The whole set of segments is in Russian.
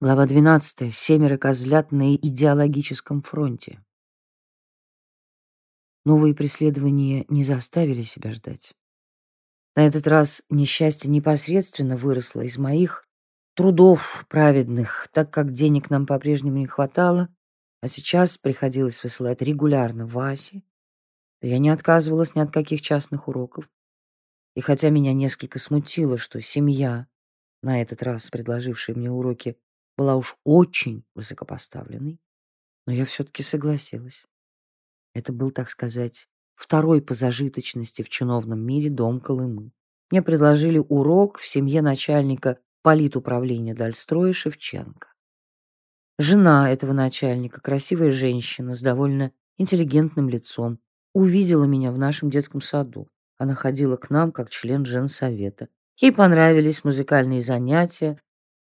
Глава 12. Семеро козлят на идеологическом фронте. Новые преследования не заставили себя ждать. На этот раз несчастье непосредственно выросло из моих трудов праведных, так как денег нам по-прежнему не хватало, а сейчас приходилось высылать регулярно Васе. Я не отказывалась ни от каких частных уроков. И хотя меня несколько смутило, что семья, на этот раз предложившая мне уроки, была уж очень высокопоставленной, но я все-таки согласилась. Это был, так сказать, второй по зажиточности в чиновном мире дом Колымы. Мне предложили урок в семье начальника политуправления Дальстроя Шевченко. Жена этого начальника, красивая женщина с довольно интеллигентным лицом, увидела меня в нашем детском саду. Она ходила к нам как член женсовета. Ей понравились музыкальные занятия,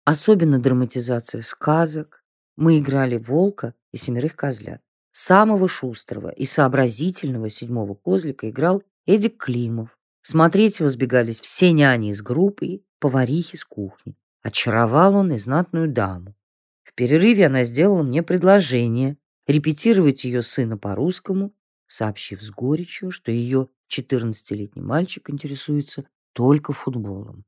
Особенно драматизация сказок. Мы играли волка и семерых козлят. Самого шустрого и сообразительного седьмого козлика играл Эдик Климов. Смотреть его сбегались все няни из группы и поварихи с кухни. Очаровал он и знатную даму. В перерыве она сделала мне предложение репетировать ее сына по-русскому, сообщив с горечью, что ее 14-летний мальчик интересуется только футболом.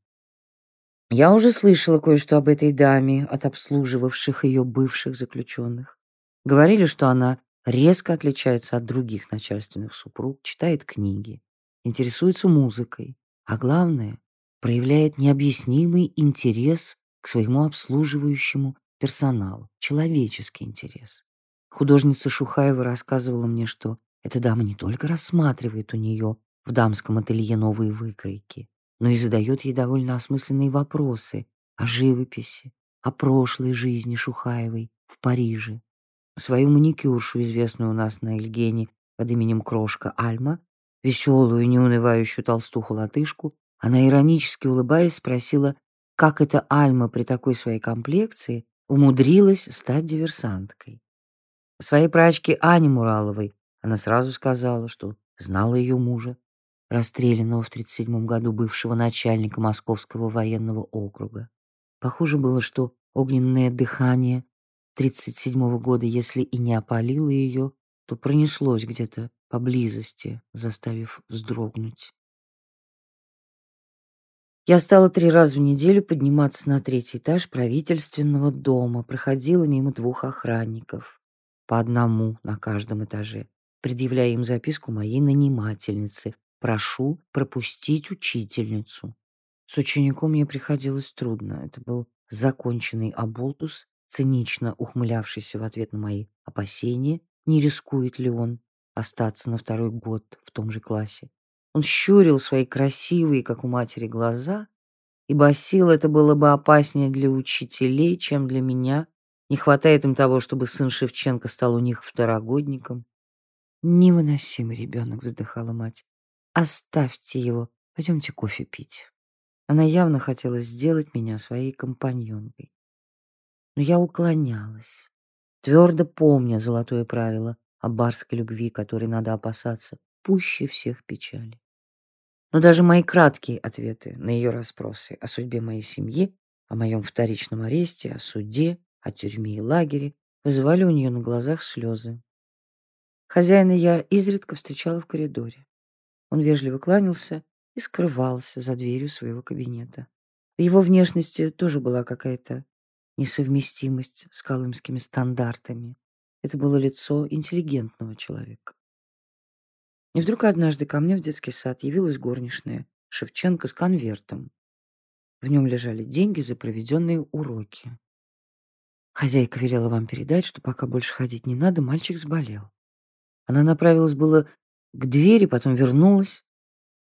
Я уже слышала кое-что об этой даме от обслуживавших ее бывших заключенных. Говорили, что она резко отличается от других начальственных супруг, читает книги, интересуется музыкой, а главное, проявляет необъяснимый интерес к своему обслуживающему персоналу, человеческий интерес. Художница Шухаева рассказывала мне, что эта дама не только рассматривает у нее в дамском ателье новые выкройки, но и задает ей довольно осмысленные вопросы о живописи, о прошлой жизни Шухаевой в Париже. Свою маникюршу, известную у нас на Эльгене под именем Крошка Альма, веселую, неунывающую толстуху-латышку, она иронически улыбаясь спросила, как эта Альма при такой своей комплекции умудрилась стать диверсанткой. Своей прачке Ане Мураловой она сразу сказала, что знала ее мужа, расстрелянного в 1937 году бывшего начальника Московского военного округа. Похоже было, что огненное дыхание 1937 года, если и не опалило ее, то пронеслось где-то поблизости, заставив вздрогнуть. Я стала три раза в неделю подниматься на третий этаж правительственного дома, проходила мимо двух охранников, по одному на каждом этаже, предъявляя им записку моей нанимательницы, Прошу пропустить учительницу. С учеником мне приходилось трудно. Это был законченный оболтус, цинично ухмылявшийся в ответ на мои опасения, не рискует ли он остаться на второй год в том же классе. Он щурил свои красивые, как у матери, глаза и басил, это было бы опаснее для учителей, чем для меня. Не хватает им того, чтобы сын Шевченко стал у них второгодником. «Невыносимый ребенок», — вздыхала мать. Оставьте его, пойдемте кофе пить. Она явно хотела сделать меня своей компаньонкой. Но я уклонялась, твердо помня золотое правило о барской любви, которой надо опасаться пуще всех печали. Но даже мои краткие ответы на ее расспросы о судьбе моей семьи, о моем вторичном аресте, о суде, о тюрьме и лагере вызывали у нее на глазах слезы. Хозяина я изредка встречала в коридоре. Он вежливо кланялся и скрывался за дверью своего кабинета. В его внешности тоже была какая-то несовместимость с колымскими стандартами. Это было лицо интеллигентного человека. И вдруг однажды ко мне в детский сад явилась горничная Шевченко с конвертом. В нем лежали деньги за проведенные уроки. Хозяйка велела вам передать, что пока больше ходить не надо, мальчик заболел. Она направилась было к двери, потом вернулась,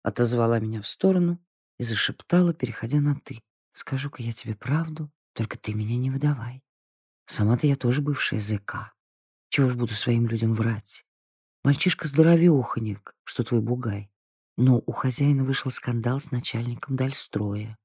отозвала меня в сторону и зашептала, переходя на «ты». «Скажу-ка я тебе правду, только ты меня не выдавай. Сама-то я тоже бывшая ЗК. Чего ж буду своим людям врать? Мальчишка здоровёхонек, что твой бугай. Но у хозяина вышел скандал с начальником Дальстроя.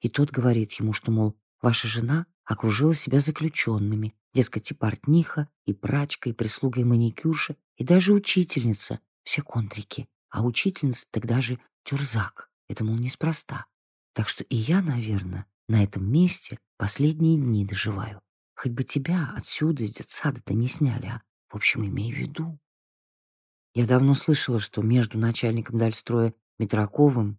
И тот говорит ему, что, мол, ваша жена окружила себя заключенными, дескать, и портниха, и прачка, и прислуга, и маникюрша, и даже учительница, все контрики, а учительница тогда же тюрзак. Это, мол, неспроста. Так что и я, наверное, на этом месте последние дни доживаю. Хоть бы тебя отсюда, из детсада-то не сняли, а, в общем, имей в виду. Я давно слышала, что между начальником Дальстроя Митраковым,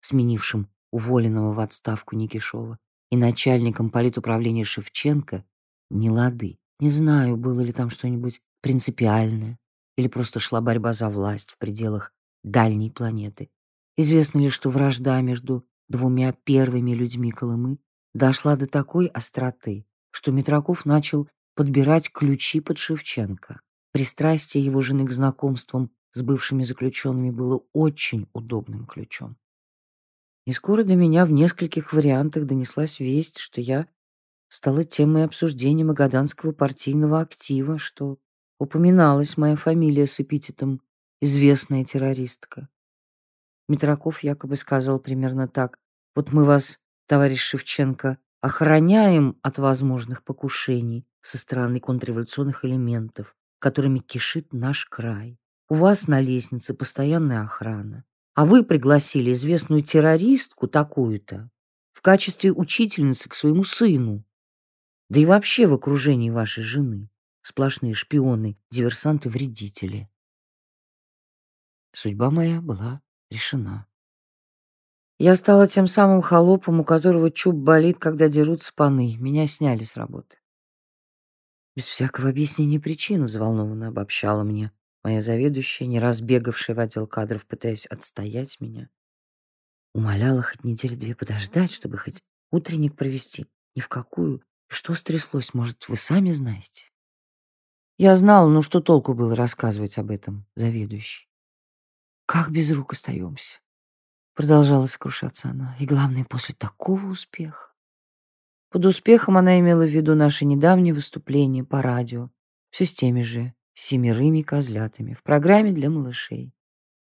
сменившим уволенного в отставку Никишова, и начальником политуправления Шевченко не лады. Не знаю, было ли там что-нибудь принципиальное, или просто шла борьба за власть в пределах дальней планеты. Известно ли, что вражда между двумя первыми людьми Колымы дошла до такой остроты, что Митраков начал подбирать ключи под Шевченко. Пристрастие его жены к знакомствам с бывшими заключенными было очень удобным ключом. И скоро до меня в нескольких вариантах донеслась весть, что я стала темой обсуждения магаданского партийного актива, что упоминалась моя фамилия с эпитетом «известная террористка». Митраков якобы сказал примерно так. «Вот мы вас, товарищ Шевченко, охраняем от возможных покушений со стороны контрреволюционных элементов, которыми кишит наш край. У вас на лестнице постоянная охрана а вы пригласили известную террористку такую-то в качестве учительницы к своему сыну. Да и вообще в окружении вашей жены сплошные шпионы, диверсанты, вредители. Судьба моя была решена. Я стала тем самым холопом, у которого чуб болит, когда дерутся паны. Меня сняли с работы. Без всякого объяснения причин взволнованно обобщала мне Моя заведующая, не разбегавшая в отдел кадров, пытаясь отстоять меня, умоляла хоть недели-две подождать, чтобы хоть утренник провести. Ни в какую. Что стряслось, может, вы сами знаете? Я знала, ну что толку было рассказывать об этом заведующей. Как без рук остаемся? Продолжала сокрушаться она. И главное, после такого успеха. Под успехом она имела в виду наше недавнее выступление по радио, все с теми же семерыми козлятами в программе для малышей.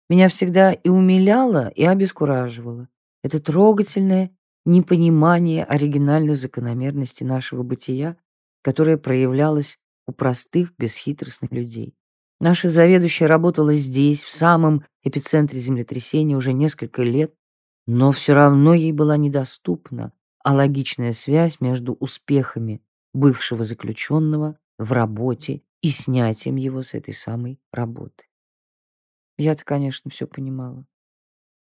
Меня всегда и умиляло, и обескураживало. Это трогательное непонимание оригинальной закономерности нашего бытия, которое проявлялось у простых, бесхитростных людей. Наша заведующая работала здесь, в самом эпицентре землетрясения, уже несколько лет, но все равно ей была недоступна а логичная связь между успехами бывшего заключенного в работе и снятием его с этой самой работы. Я-то, конечно, все понимала.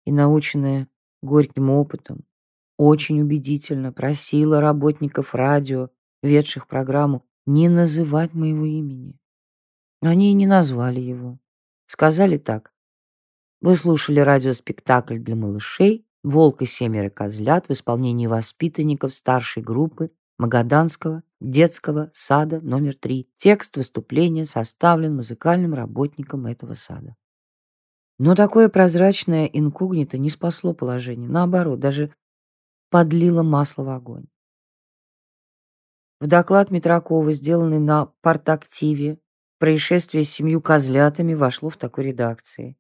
И, наученная горьким опытом, очень убедительно просила работников радио, ведших программу, не называть моего имени. Они и не назвали его. Сказали так. Вы слушали радиоспектакль для малышей «Волк и семеро козлят» в исполнении воспитанников старшей группы Магаданского детского сада номер три. Текст выступления составлен музыкальным работником этого сада. Но такое прозрачное инкогнито не спасло положение. Наоборот, даже подлило масло в огонь. В доклад Митракова, сделанный на партактиве, происшествие с семью козлятами вошло в такой редакции.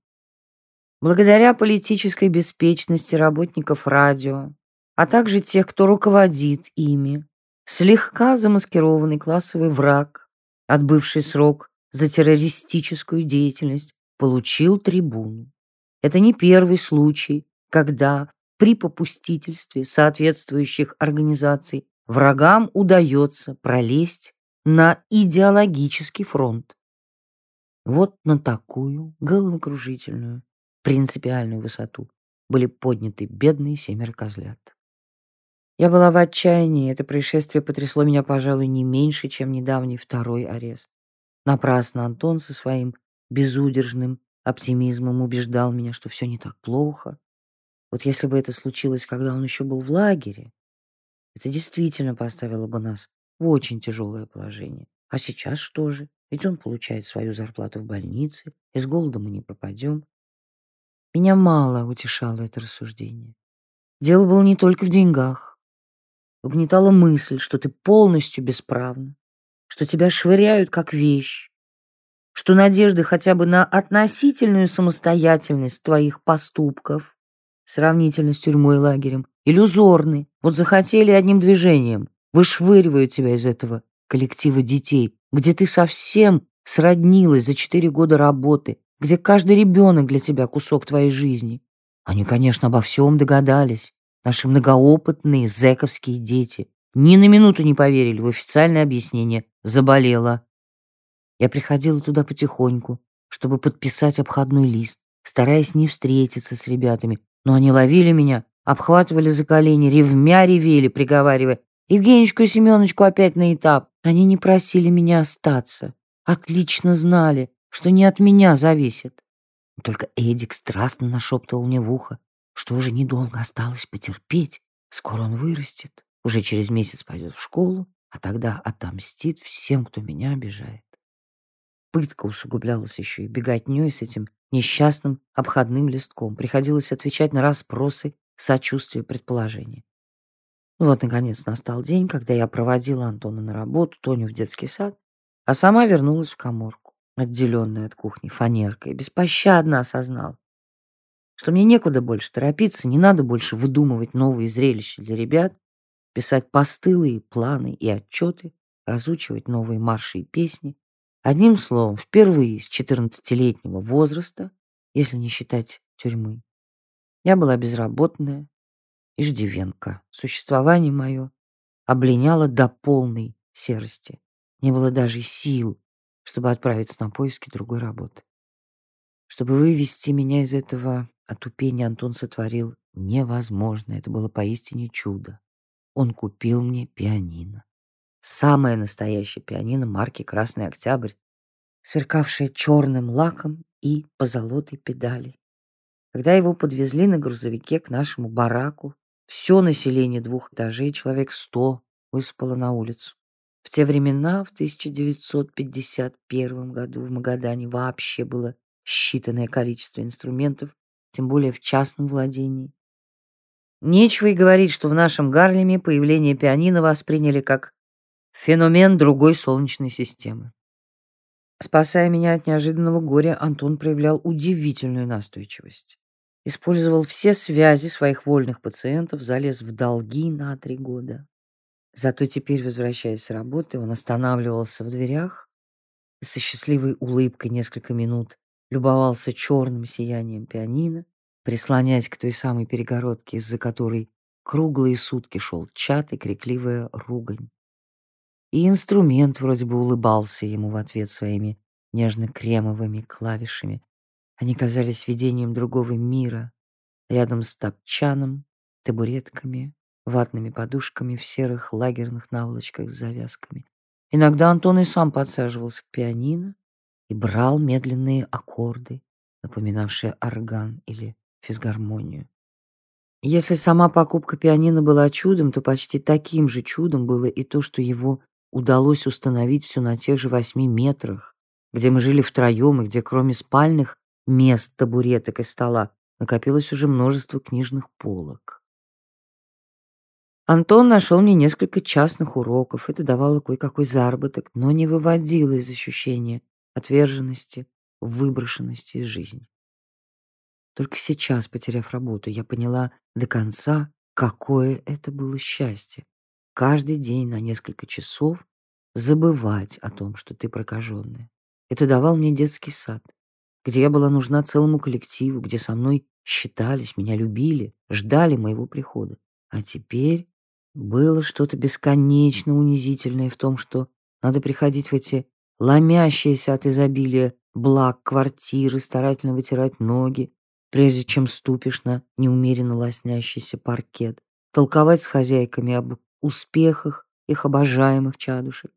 Благодаря политической беспечности работников радио, а также тех, кто руководит ими, слегка замаскированный классовый враг, отбывший срок за террористическую деятельность, получил трибуну. Это не первый случай, когда при попустительстве соответствующих организаций врагам удается пролезть на идеологический фронт. Вот на такую головокружительную принципиальную высоту были подняты бедные семеро козлят. Я была в отчаянии, это происшествие потрясло меня, пожалуй, не меньше, чем недавний второй арест. Напрасно Антон со своим безудержным оптимизмом убеждал меня, что все не так плохо. Вот если бы это случилось, когда он еще был в лагере, это действительно поставило бы нас в очень тяжелое положение. А сейчас что же? Ведь он получает свою зарплату в больнице, и с голода мы не пропадем. Меня мало утешало это рассуждение. Дело было не только в деньгах. Угнетала мысль, что ты полностью бесправна, что тебя швыряют как вещь, что надежды хотя бы на относительную самостоятельность твоих поступков, сравнительно с тюрьмой и лагерем, иллюзорны. Вот захотели одним движением, вышвыривают тебя из этого коллектива детей, где ты совсем сроднилась за четыре года работы, где каждый ребенок для тебя кусок твоей жизни. Они, конечно, обо всем догадались, Наши многоопытные зэковские дети ни на минуту не поверили в официальное объяснение «заболела». Я приходила туда потихоньку, чтобы подписать обходной лист, стараясь не встретиться с ребятами, но они ловили меня, обхватывали за колени, ревмя ревели, приговаривая «Евгенечку и Семёночку опять на этап». Они не просили меня остаться, отлично знали, что не от меня зависит. Только Эдик страстно нашептывал мне в ухо, что уже недолго осталось потерпеть, скоро он вырастет, уже через месяц пойдет в школу, а тогда отомстит всем, кто меня обижает. Пытка усугублялась еще и беготней с этим несчастным обходным листком. Приходилось отвечать на расспросы, сочувствие, предположения. Ну вот, наконец, настал день, когда я проводила Антона на работу, Тоню в детский сад, а сама вернулась в коморку, отделенная от кухни фанеркой, беспощадно осознала, что мне некуда больше торопиться, не надо больше выдумывать новые зрелища для ребят, писать постылые планы и отчеты, разучивать новые марши и песни, Одним словом, впервые с 14-летнего возраста, если не считать тюрьмы, я была безработная, иждивенка. Существование мое обленяло до полной серости. Не было даже сил, чтобы отправиться на поиски другой работы. Чтобы вывести меня из этого отупения, Антон сотворил невозможное. Это было поистине чудо. Он купил мне пианино. Самое настоящее пианино марки «Красный Октябрь», сверкавшее черным лаком и позолотой педалей. Когда его подвезли на грузовике к нашему бараку, все население двух этажей, человек сто, выспало на улицу. В те времена, в 1951 году, в Магадане вообще было считанное количество инструментов, тем более в частном владении. Нечего и говорить, что в нашем Гарлеме появление пианино восприняли как Феномен другой солнечной системы. Спасая меня от неожиданного горя, Антон проявлял удивительную настойчивость. Использовал все связи своих вольных пациентов, залез в долги на три года. Зато теперь, возвращаясь с работы, он останавливался в дверях и со счастливой улыбкой несколько минут любовался черным сиянием пианино, прислоняясь к той самой перегородке, из-за которой круглые сутки шел чат и крикливая ругань. И инструмент вроде бы улыбался ему в ответ своими нежно-кремовыми клавишами. Они казались видением другого мира, рядом с топчаном, табуретками, ватными подушками в серых лагерных наволочках с завязками. Иногда Антон и сам подсаживался к пианино и брал медленные аккорды, напоминавшие орган или физгармонию. Если сама покупка пианино была чудом, то почти таким же чудом было и то, что его удалось установить все на тех же восьми метрах, где мы жили втроем и где кроме спальных мест, табуреток и стола накопилось уже множество книжных полок. Антон нашел мне несколько частных уроков. Это давало кое-какой заработок, но не выводило из ощущения отверженности, выброшенности из жизни. Только сейчас, потеряв работу, я поняла до конца, какое это было счастье каждый день на несколько часов забывать о том, что ты прокаженная. Это давал мне детский сад, где я была нужна целому коллективу, где со мной считались, меня любили, ждали моего прихода. А теперь было что-то бесконечно унизительное в том, что надо приходить в эти ломящиеся от изобилия благ квартиры, старательно вытирать ноги, прежде чем ступишь на неумеренно лоснящийся паркет, толковать с хозяйками об успехах их обожаемых чадушек.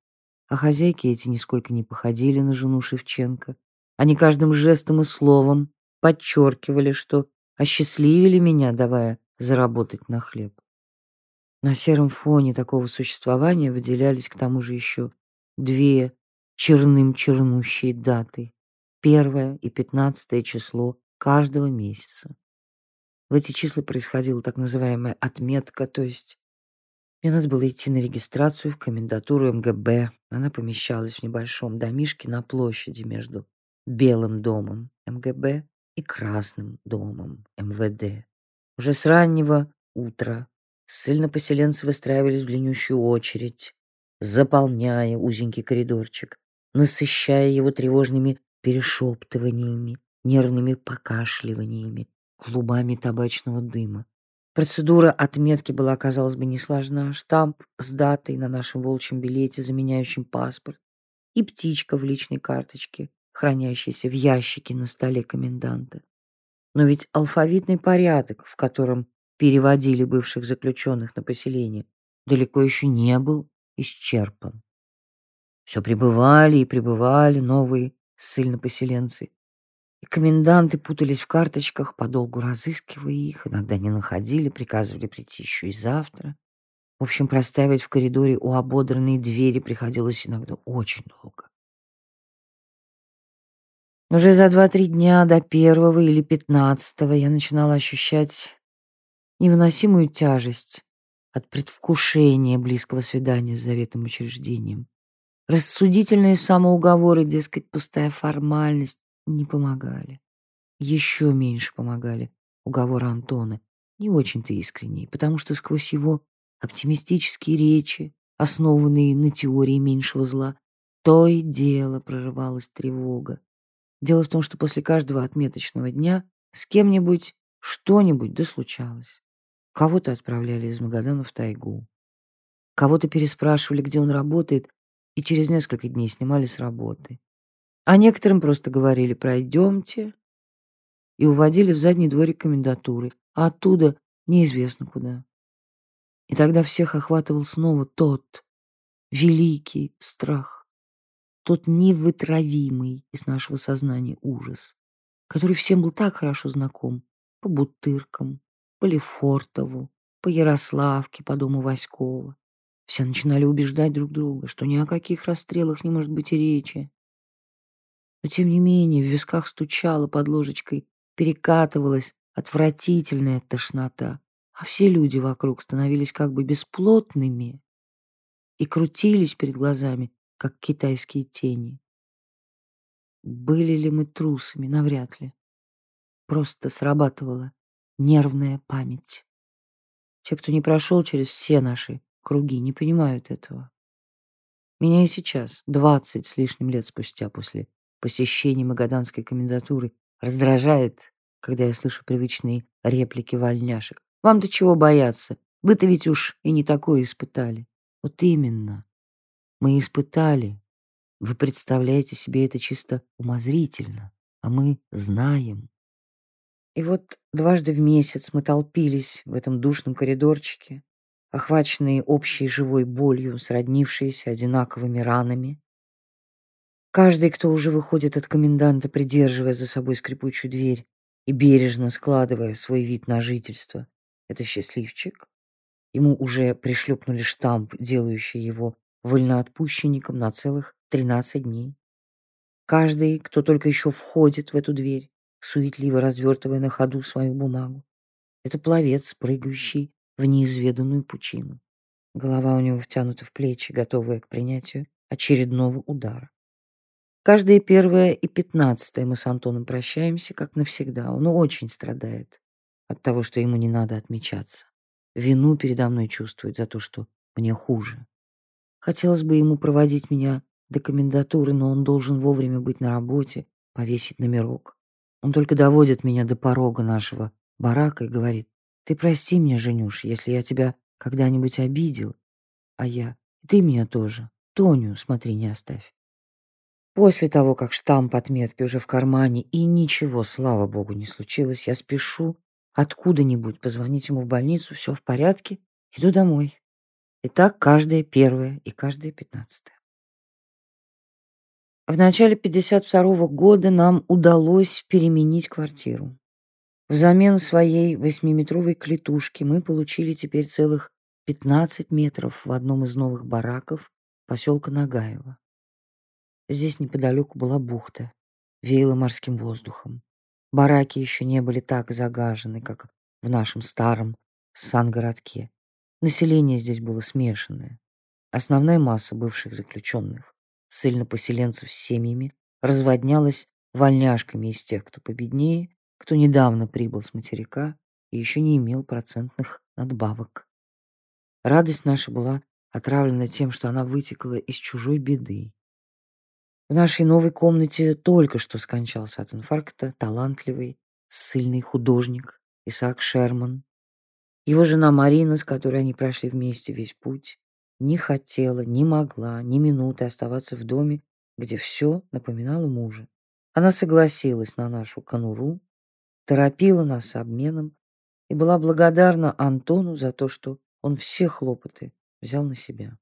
А хозяйки эти нисколько не походили на жену Шевченко. Они каждым жестом и словом подчеркивали, что осчастливили меня, давая заработать на хлеб. На сером фоне такого существования выделялись к тому же еще две черным чернущие даты. Первое и пятнадцатое число каждого месяца. В эти числа происходила так называемая отметка, то есть мне надо было идти на регистрацию в комендатуру МГБ. Она помещалась в небольшом домишке на площади между Белым домом МГБ и Красным домом МВД. Уже с раннего утра ссыльно-поселенцы выстраивались в длиннющую очередь, заполняя узенький коридорчик, насыщая его тревожными перешептываниями, нервными покашливаниями, клубами табачного дыма. Процедура отметки была, казалось бы, несложна. Штамп с датой на нашем волчьем билете, заменяющем паспорт, и птичка в личной карточке, хранящейся в ящике на столе коменданта. Но ведь алфавитный порядок, в котором переводили бывших заключенных на поселение, далеко еще не был исчерпан. Все прибывали и прибывали новые ссыльно-поселенцы, и коменданты путались в карточках, подолгу разыскивая их, иногда не находили, приказывали прийти еще и завтра. В общем, проставить в коридоре у ободранной двери приходилось иногда очень долго. Уже за два-три дня до первого или пятнадцатого я начинала ощущать невыносимую тяжесть от предвкушения близкого свидания с заветным учреждением. Рассудительные самоуговоры, дескать, пустая формальность, не помогали. Еще меньше помогали уговоры Антона, не очень-то искренние, потому что сквозь его оптимистические речи, основанные на теории меньшего зла, то и дело прорывалась тревога. Дело в том, что после каждого отметочного дня с кем-нибудь что-нибудь да случалось. Кого-то отправляли из Магадана в тайгу. Кого-то переспрашивали, где он работает, и через несколько дней снимали с работы. А некоторым просто говорили «пройдемте» и уводили в задний дворик комендатуры, а оттуда неизвестно куда. И тогда всех охватывал снова тот великий страх, тот невытравимый из нашего сознания ужас, который всем был так хорошо знаком по Бутыркам, по Лефортову, по Ярославке, по дому Васькова. Все начинали убеждать друг друга, что ни о каких расстрелах не может быть и речи, но тем не менее в висках стучало под ложечкой, перекатывалась отвратительная тошнота, а все люди вокруг становились как бы бесплотными и крутились перед глазами, как китайские тени. Были ли мы трусами? Навряд ли. Просто срабатывала нервная память. Те, кто не прошел через все наши круги, не понимают этого. Меня и сейчас, двадцать с лишним лет спустя после посещение магаданской комендатуры раздражает, когда я слышу привычные реплики вольняшек. Вам-то чего бояться? Вы-то ведь уж и не такое испытали. Вот именно. Мы испытали. Вы представляете себе это чисто умозрительно, а мы знаем. И вот дважды в месяц мы толпились в этом душном коридорчике, охваченные общей живой болью, сроднившиеся одинаковыми ранами, Каждый, кто уже выходит от коменданта, придерживая за собой скрипучую дверь и бережно складывая свой вид на жительство, это счастливчик. Ему уже пришлепнули штамп, делающий его вольноотпущенником на целых 13 дней. Каждый, кто только еще входит в эту дверь, суетливо развертывая на ходу свою бумагу, это пловец, прыгающий в неизведанную пучину. Голова у него втянута в плечи, готовая к принятию очередного удара. Каждое первое и пятнадцатое мы с Антоном прощаемся, как навсегда. Он очень страдает от того, что ему не надо отмечаться. Вину передо мной чувствует за то, что мне хуже. Хотелось бы ему проводить меня до комендатуры, но он должен вовремя быть на работе, повесить номерок. Он только доводит меня до порога нашего барака и говорит, «Ты прости меня, Женюш, если я тебя когда-нибудь обидел, а я, ты меня тоже. Тоню, смотри, не оставь». После того, как штамп отметки уже в кармане и ничего, слава богу, не случилось, я спешу откуда-нибудь позвонить ему в больницу, все в порядке, иду домой. И так каждое первое и каждое пятнадцатое. В начале 52 года нам удалось переменить квартиру. Взамен своей восьмиметровой клетушки мы получили теперь целых 15 метров в одном из новых бараков поселка Нагаева. Здесь неподалеку была бухта, веяло морским воздухом. Бараки еще не были так загажены, как в нашем старом Сан-городке. Население здесь было смешанное. Основная масса бывших заключенных, ссыльно-поселенцев с семьями, разводнялась вольняшками из тех, кто победнее, кто недавно прибыл с материка и еще не имел процентных надбавок. Радость наша была отравлена тем, что она вытекла из чужой беды, в нашей новой комнате только что скончался от инфаркта талантливый, сильный художник Исаак Шерман. Его жена Марина, с которой они прошли вместе весь путь, не хотела, не могла ни минуты оставаться в доме, где все напоминало мужа. Она согласилась на нашу конуру, торопила нас с обменом и была благодарна Антону за то, что он все хлопоты взял на себя.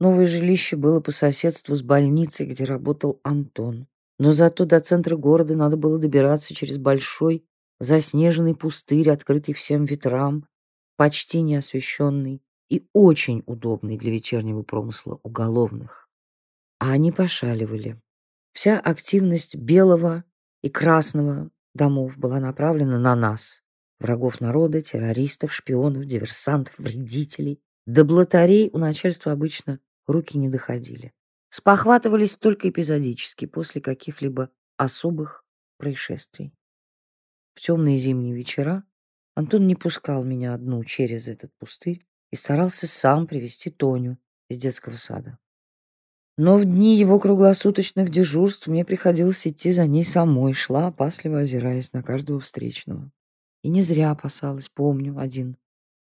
Новое жилище было по соседству с больницей, где работал Антон. Но зато до центра города надо было добираться через большой заснеженный пустырь, открытый всем ветрам, почти неосвещенный и очень удобный для вечернего промысла уголовных. А они пошаливали. Вся активность белого и красного домов была направлена на нас, врагов народа, террористов, шпионов, диверсантов, вредителей. До блатарей у начальства обычно руки не доходили. Спохватывались только эпизодически, после каких-либо особых происшествий. В темные зимние вечера Антон не пускал меня одну через этот пустырь и старался сам привести Тоню из детского сада. Но в дни его круглосуточных дежурств мне приходилось идти за ней самой, шла, опасливо озираясь на каждого встречного. И не зря опасалась, помню, один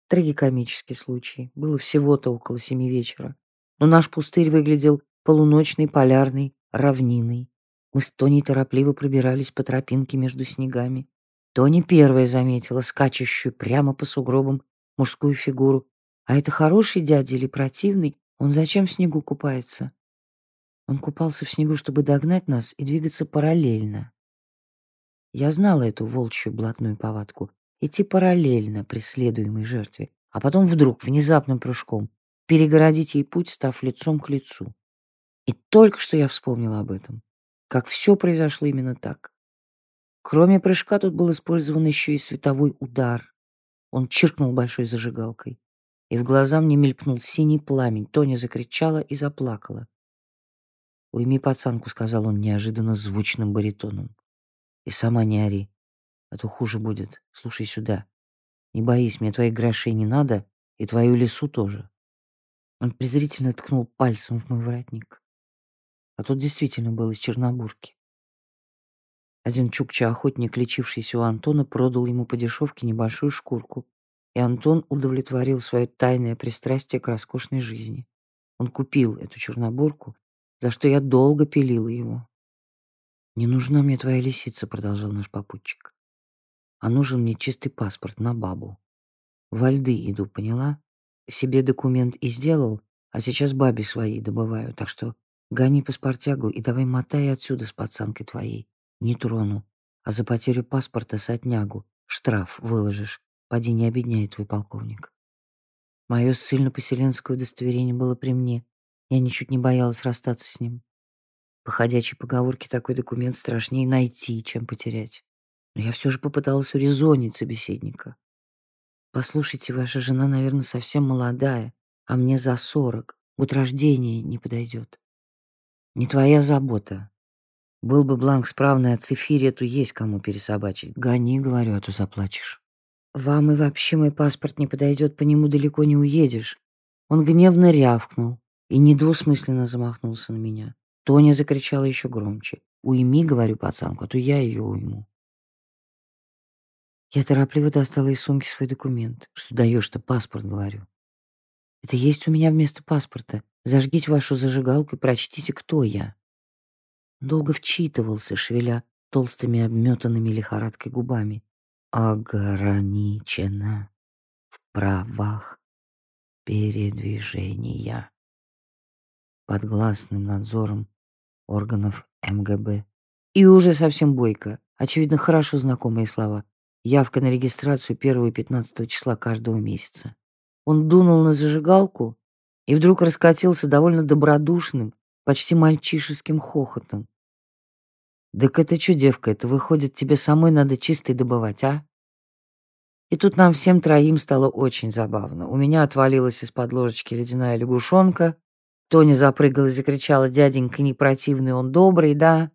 трагикомический случай. Было всего-то около семи вечера. Но наш пустырь выглядел полуночной полярной равниной. Мы с Тоней торопливо пробирались по тропинке между снегами. Тони первая заметила скачущую прямо по сугробам мужскую фигуру. А это хороший дядя или противный? Он зачем в снегу купается? Он купался в снегу, чтобы догнать нас и двигаться параллельно. Я знала эту волчью блатную повадку. Идти параллельно преследуемой жертве, а потом вдруг, внезапным прыжком, перегородить ей путь, став лицом к лицу. И только что я вспомнила об этом. Как все произошло именно так. Кроме прыжка тут был использован еще и световой удар. Он чиркнул большой зажигалкой, и в глаза мне мелькнул синий пламень. Тоня закричала и заплакала. «Уйми пацанку», — сказал он неожиданно звучным баритоном. «И сама не ори, а то хуже будет. Слушай сюда. Не боись, мне твоих грошей не надо, и твою лесу тоже». Он презрительно ткнул пальцем в мой воротник. А тот действительно был из Чернобурки. Один чукча-охотник, лечившийся у Антона, продал ему по дешевке небольшую шкурку, и Антон удовлетворил свое тайное пристрастие к роскошной жизни. Он купил эту чернобурку, за что я долго пилила его. «Не нужна мне твоя лисица», — продолжал наш попутчик. «А нужен мне чистый паспорт на бабу. Во льды иду, поняла? Себе документ и сделал, а сейчас бабе свои добываю, так что гони паспортягу и давай мотай отсюда с пацанкой твоей. Не трону. А за потерю паспорта сотнягу. Штраф выложишь. Поди не обедняй твой полковник. Мое ссыльно-поселенское удостоверение было при мне. Я ничуть не боялась расстаться с ним. По ходячей поговорке такой документ страшнее найти, чем потерять. Но я все же попыталась урезонить собеседника. Послушайте, ваша жена, наверное, совсем молодая, а мне за сорок. Год рождения не подойдет. Не твоя забота. Был бы бланк справный, а цифире эту есть кому пересобачить. Гони, говорю, а то заплачешь. Вам и вообще мой паспорт не подойдет, по нему далеко не уедешь. Он гневно рявкнул и недвусмысленно замахнулся на меня. Тоня закричала еще громче. «Уйми, — говорю пацанку, — а то я ее уйму». Я торопливо достала из сумки свой документ. «Что даешь-то паспорт, — говорю. Это есть у меня вместо паспорта. Зажгите вашу зажигалку и прочтите, кто я. Долго вчитывался, шевеля толстыми обметанными лихорадкой губами. Ограничено в правах передвижения. Под гласным надзором органов МГБ. И уже совсем бойко, очевидно, хорошо знакомые слова. Явка на регистрацию 1 и 15 числа каждого месяца. Он дунул на зажигалку и вдруг раскатился довольно добродушным, почти мальчишеским хохотом. «Так это что, девка, это выходит, тебе самой надо чистой добывать, а?» И тут нам всем троим стало очень забавно. У меня отвалилась из-под ложечки ледяная лягушонка. Тоня запрыгала и закричала, «Дяденька не противный, он добрый, да?»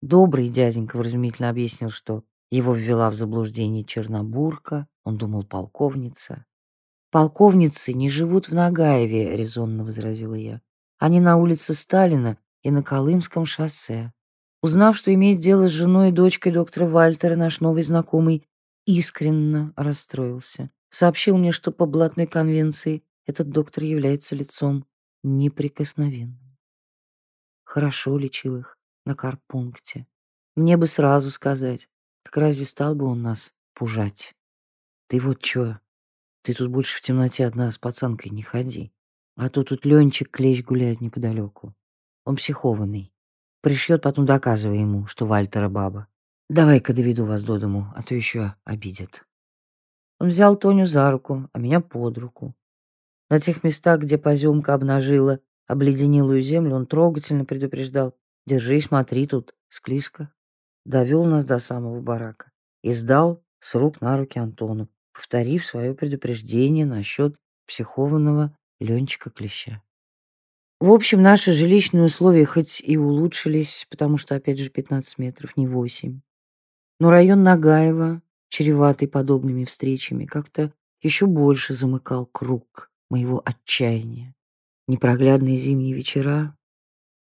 Добрый дяденька вразумительно объяснил, что его ввела в заблуждение Чернобурка. Он думал, полковница. «Полковницы не живут в Нагаеве», — резонно возразила я. «Они на улице Сталина и на Колымском шоссе». Узнав, что имеет дело с женой и дочкой доктора Вальтера, наш новый знакомый искренне расстроился. сообщил мне, что по блатной конвенции этот доктор является лицом неприкосновенным. Хорошо лечил их на карпункте. Мне бы сразу сказать, так разве стал бы он нас пужать? Ты вот чё, ты тут больше в темноте одна с пацанкой не ходи. А то тут Ленчик клещ гуляет неподалеку. Он психованный. Пришьет, потом доказывай ему, что Вальтера баба. Давай-ка доведу вас до дому, а то еще обидят. Он взял Тоню за руку, а меня под руку. На тех местах, где поземка обнажила обледенелую землю, он трогательно предупреждал. «Держи, смотри, тут склизко». Довел нас до самого барака и сдал с рук на руки Антону, повторив свое предупреждение насчет психованного Ленчика Клеща. В общем, наши жилищные условия хоть и улучшились, потому что, опять же, 15 метров, не 8. Но район Нагаева, чреватый подобными встречами, как-то еще больше замыкал круг моего отчаяния. Непроглядные зимние вечера,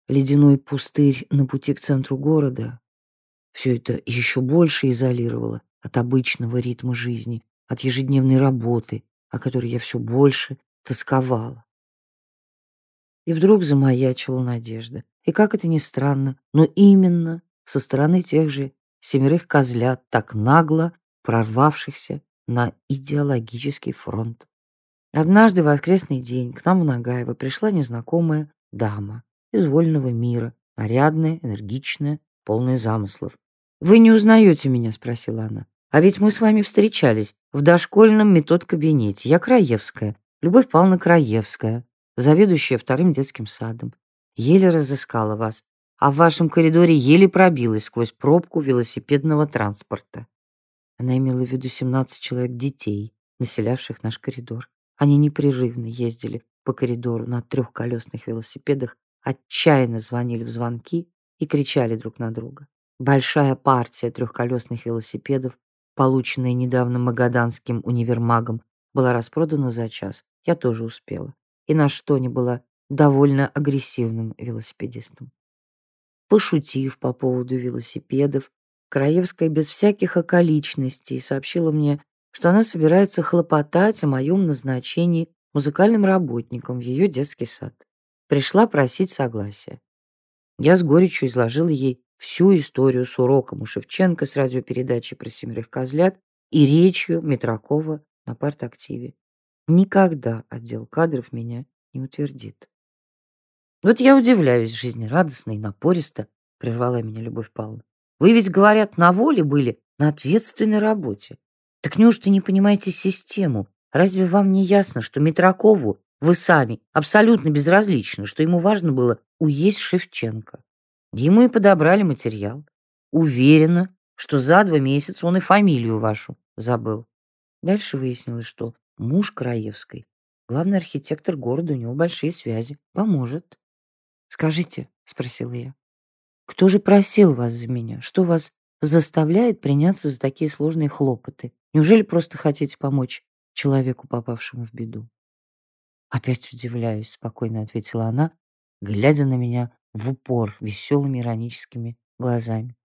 ледяной пустырь на пути к центру города — все это еще больше изолировало от обычного ритма жизни, от ежедневной работы, о которой я все больше тосковала. И вдруг замаячила надежда. И как это ни странно, но именно со стороны тех же семерых козлят, так нагло прорвавшихся на идеологический фронт. Однажды в воскресный день к нам в Нагаево пришла незнакомая дама из вольного мира, нарядная, энергичная, полная замыслов. «Вы не узнаете меня?» — спросила она. «А ведь мы с вами встречались в дошкольном метод-кабинете. Я Краевская, Любовь Павловна Краевская, заведующая вторым детским садом. Еле разыскала вас, а в вашем коридоре еле пробилась сквозь пробку велосипедного транспорта. Она имела в виду 17 человек детей, населявших наш коридор. Они непрерывно ездили по коридору на трехколесных велосипедах, отчаянно звонили в звонки и кричали друг на друга. Большая партия трехколесных велосипедов, полученная недавно магаданским универмагом, была распродана за час. Я тоже успела. И наша Тоня была довольно агрессивным велосипедистом. Пошутив по поводу велосипедов, Краевская без всяких околичностей сообщила мне, что она собирается хлопотать о моем назначении музыкальным работником в ее детский сад. Пришла просить согласия. Я с горечью изложила ей всю историю с уроком у Шевченко с радиопередачей про семерых козлят и речью Митракова на партактиве. Никогда отдел кадров меня не утвердит. Вот я удивляюсь жизнерадостно и напористо, прервала меня Любовь Павловна. Вы ведь, говорят, на воле были, на ответственной работе. Так неужто не понимаете систему? Разве вам не ясно, что Митракову вы сами абсолютно безразличны, что ему важно было уесть Шевченко? Ему и подобрали материал. Уверена, что за два месяца он и фамилию вашу забыл. Дальше выяснилось, что муж Краевской, главный архитектор города, у него большие связи, поможет. «Скажите», — спросила я, — «кто же просил вас за меня? Что вас заставляет приняться за такие сложные хлопоты? Неужели просто хотите помочь человеку, попавшему в беду?» «Опять удивляюсь», — спокойно ответила она, глядя на меня в упор веселыми ироническими глазами.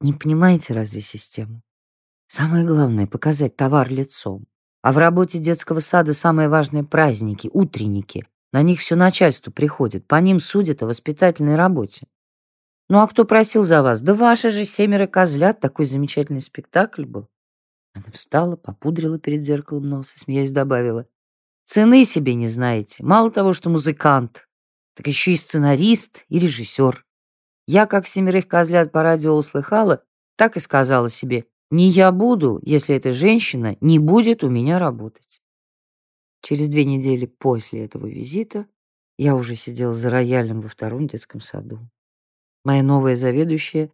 «Не понимаете разве систему? Самое главное — показать товар лицом. А в работе детского сада самое важное — праздники, утренники. На них все начальство приходит, по ним судят о воспитательной работе. Ну а кто просил за вас? Да ваши же семеро козлят, такой замечательный спектакль был. Она встала, попудрила перед зеркалом нос и, смеясь, добавила. Цены себе не знаете. Мало того, что музыкант, так еще и сценарист и режиссер. Я, как семерых козлят по радио услыхала, так и сказала себе, не я буду, если эта женщина не будет у меня работать. Через две недели после этого визита я уже сидела за роялем во втором детском саду. Моя новая заведующая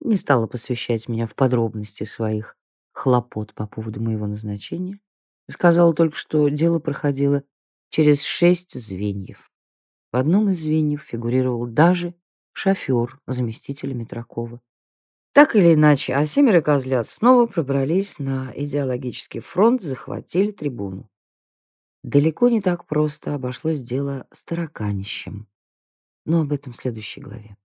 не стала посвящать меня в подробности своих хлопот по поводу моего назначения. Сказала только, что дело проходило через шесть звеньев. В одном из звеньев фигурировал даже шофер заместителя Митракова. Так или иначе, а семеро козлят снова пробрались на идеологический фронт, захватили трибуну. Далеко не так просто обошлось дело с тараканищем. Но об этом в следующей главе.